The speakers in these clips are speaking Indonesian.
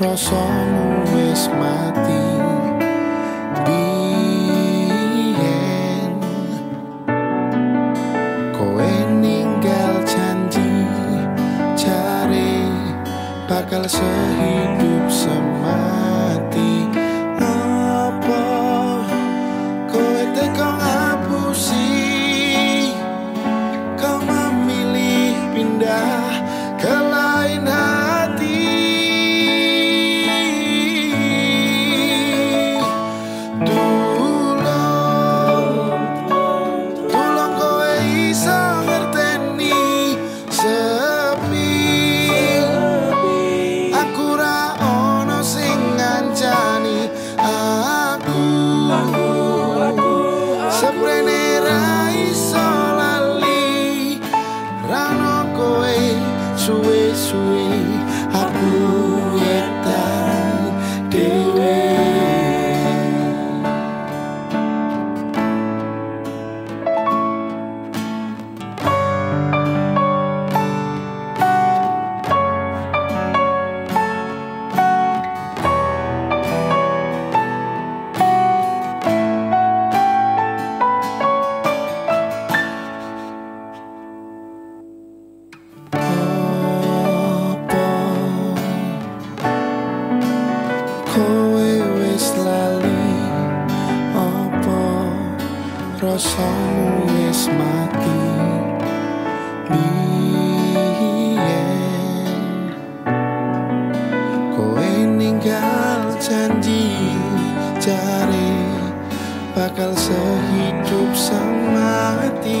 rasamu wis mati. Bien. Kowe ninggal janji cari bakal sehidup semati. kowe wis lali apa rasamu wis mati? Biyen kowe ninggal janji jare bakal sehidup semati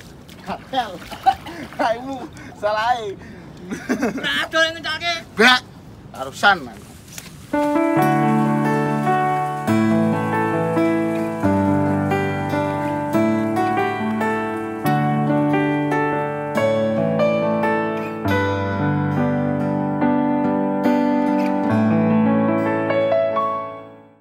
kapel kaimu salah nah ada yang ngecake bak arusan man.